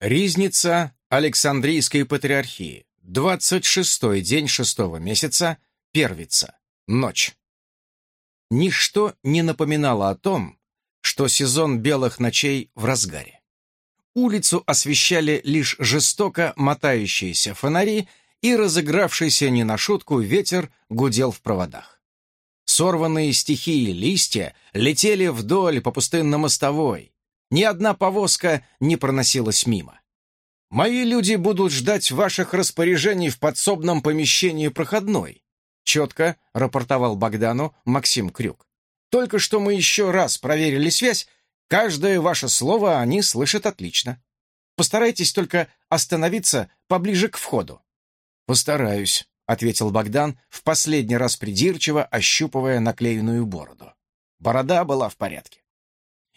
Ризница Александрийской патриархии. 26-й день шестого месяца. Первица. Ночь. Ничто не напоминало о том, что сезон белых ночей в разгаре. Улицу освещали лишь жестоко мотающиеся фонари, и разыгравшийся не на шутку ветер гудел в проводах. Сорванные стихии листья летели вдоль по пустынно-мостовой, ни одна повозка не проносилась мимо. «Мои люди будут ждать ваших распоряжений в подсобном помещении проходной», четко рапортовал Богдану Максим Крюк. «Только что мы еще раз проверили связь, каждое ваше слово они слышат отлично. Постарайтесь только остановиться поближе к входу». «Постараюсь», — ответил Богдан, в последний раз придирчиво ощупывая наклеенную бороду. Борода была в порядке.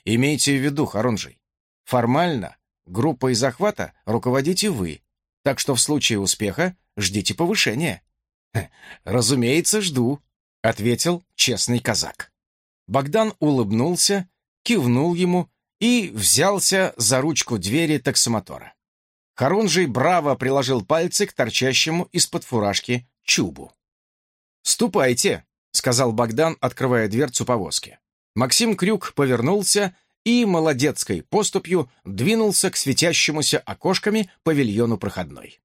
Имейте в виду, Харунжий, формально группой захвата руководите вы, так что в случае успеха ждите повышения. «Разумеется, жду», — ответил честный казак. Богдан улыбнулся, кивнул ему и взялся за ручку двери таксомотора. Харунжий браво приложил пальцы к торчащему из-под фуражки чубу. «Ступайте», — сказал Богдан, открывая дверцу повозки. Максим Крюк повернулся и молодецкой поступью двинулся к светящемуся окошками павильону проходной.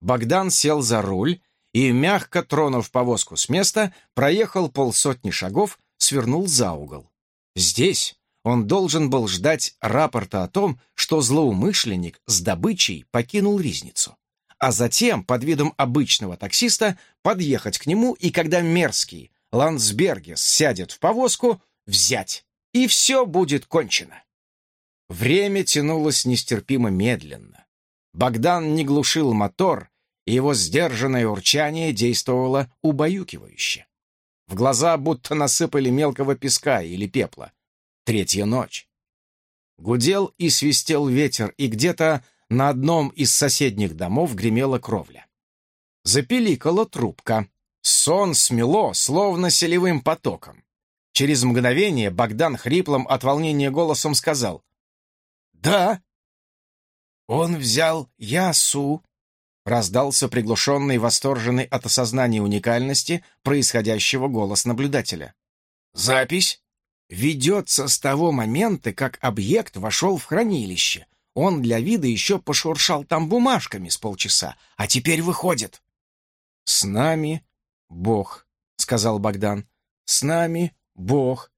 Богдан сел за руль и, мягко тронув повозку с места, проехал полсотни шагов, свернул за угол. Здесь он должен был ждать рапорта о том, что злоумышленник с добычей покинул ризницу, а затем, под видом обычного таксиста, подъехать к нему и, когда мерзкий Ландсбергес сядет в повозку, взять, и все будет кончено. Время тянулось нестерпимо медленно. Богдан не глушил мотор, и его сдержанное урчание действовало убаюкивающе. В глаза будто насыпали мелкого песка или пепла. Третья ночь. Гудел и свистел ветер, и где-то на одном из соседних домов гремела кровля. Запиликала трубка. Сон смело, словно селевым потоком. Через мгновение Богдан хриплым от волнения голосом сказал «Да». «Он взял Ясу», — раздался приглушенный, восторженный от осознания уникальности происходящего голос наблюдателя. «Запись ведется с того момента, как объект вошел в хранилище. Он для вида еще пошуршал там бумажками с полчаса, а теперь выходит». «С нами Бог», — сказал Богдан. «С нами «Бог,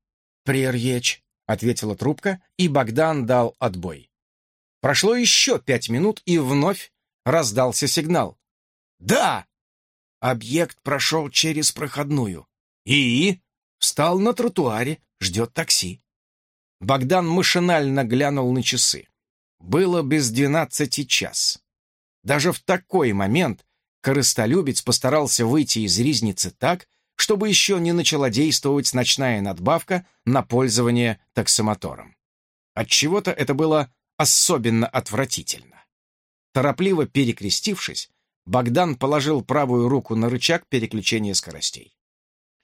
преречь», — ответила трубка, и Богдан дал отбой. Прошло еще пять минут, и вновь раздался сигнал. «Да!» Объект прошел через проходную. «И?» Встал на тротуаре, ждет такси. Богдан машинально глянул на часы. Было без двенадцати час. Даже в такой момент корыстолюбец постарался выйти из ризницы так, чтобы еще не начала действовать ночная надбавка на пользование таксомотором. Отчего-то это было особенно отвратительно. Торопливо перекрестившись, Богдан положил правую руку на рычаг переключения скоростей.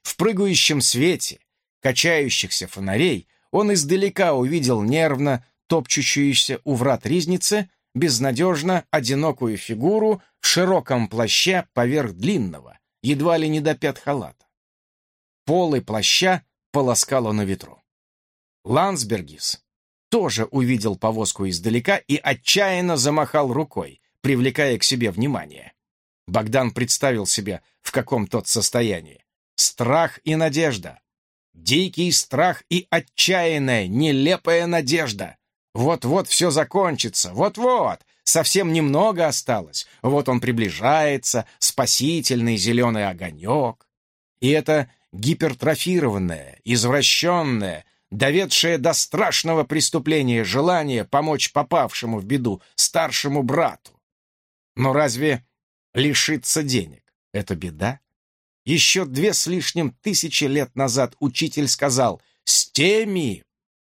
В прыгающем свете, качающихся фонарей, он издалека увидел нервно топчущуюся у врат ризницы безнадежно одинокую фигуру в широком плаще поверх длинного, едва ли не до пят халата. Полы плаща полоскало на ветру. Лансбергис тоже увидел повозку издалека и отчаянно замахал рукой, привлекая к себе внимание. Богдан представил себе, в каком тот состоянии. Страх и надежда. Дикий страх и отчаянная, нелепая надежда. Вот-вот все закончится, вот-вот, совсем немного осталось. Вот он приближается, спасительный зеленый огонек. И это гипертрофированное, извращенное, доведшее до страшного преступления желание помочь попавшему в беду старшему брату. Но разве лишиться денег — это беда? Еще две с лишним тысячи лет назад учитель сказал «С теми,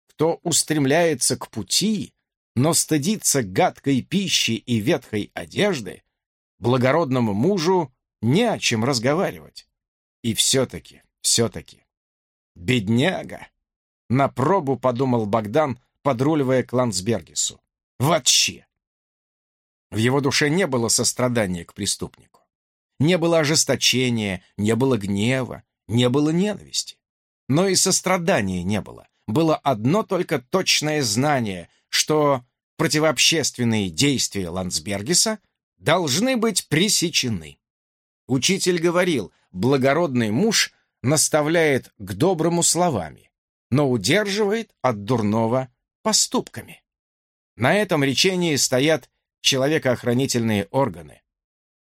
кто устремляется к пути, но стыдится гадкой пищи и ветхой одежды, благородному мужу не о чем разговаривать. И все-таки, все-таки. Бедняга! На пробу подумал Богдан, подруливая к Ландсбергесу. Вообще! В его душе не было сострадания к преступнику. Не было ожесточения, не было гнева, не было ненависти. Но и сострадания не было. Было одно только точное знание, что противообщественные действия Ландсбергиса должны быть пресечены. Учитель говорил, благородный муж наставляет к доброму словами, но удерживает от дурного поступками. На этом речении стоят человекоохранительные органы.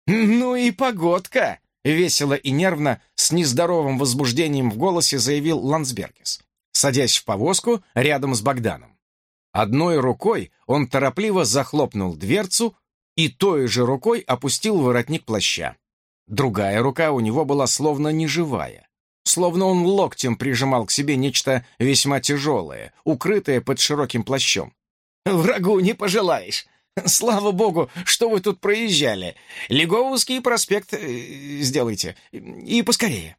«Ну и погодка!» — весело и нервно, с нездоровым возбуждением в голосе заявил Ландсбергис, садясь в повозку рядом с Богданом. Одной рукой он торопливо захлопнул дверцу и той же рукой опустил воротник плаща. Другая рука у него была словно неживая, словно он локтем прижимал к себе нечто весьма тяжелое, укрытое под широким плащом. «Врагу не пожелаешь!» Слава богу, что вы тут проезжали. Леговский проспект э, сделайте. И поскорее.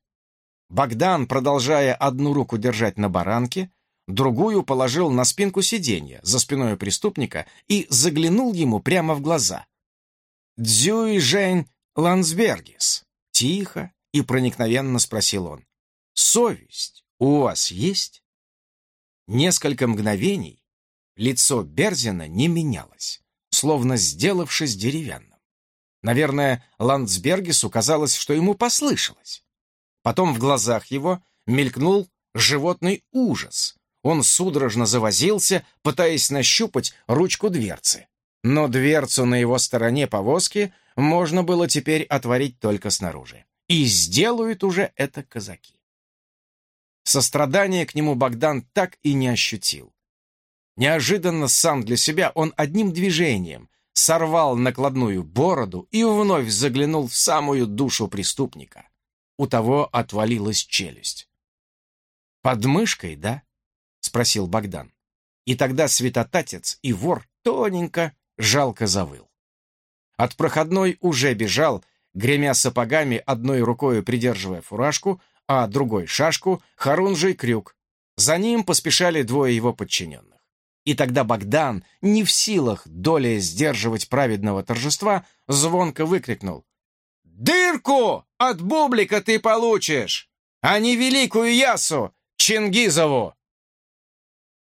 Богдан, продолжая одну руку держать на баранке, другую положил на спинку сиденья за спиной преступника и заглянул ему прямо в глаза. «Дзюй Жень Лансбергис», — тихо и проникновенно спросил он, «совесть у вас есть?» Несколько мгновений лицо Берзина не менялось словно сделавшись деревянным. Наверное, Ландсбергису казалось, что ему послышалось. Потом в глазах его мелькнул животный ужас. Он судорожно завозился, пытаясь нащупать ручку дверцы. Но дверцу на его стороне повозки можно было теперь отворить только снаружи. И сделают уже это казаки. Сострадание к нему Богдан так и не ощутил. Неожиданно сам для себя он одним движением сорвал накладную бороду и вновь заглянул в самую душу преступника. У того отвалилась челюсть. «Под мышкой, да?» — спросил Богдан. И тогда святотатец и вор тоненько, жалко завыл. От проходной уже бежал, гремя сапогами, одной рукой придерживая фуражку, а другой шашку, Харунжий крюк. За ним поспешали двое его подчиненных. И тогда Богдан, не в силах долей сдерживать праведного торжества, звонко выкрикнул. «Дырку от бублика ты получишь, а не великую ясу Чингизову!»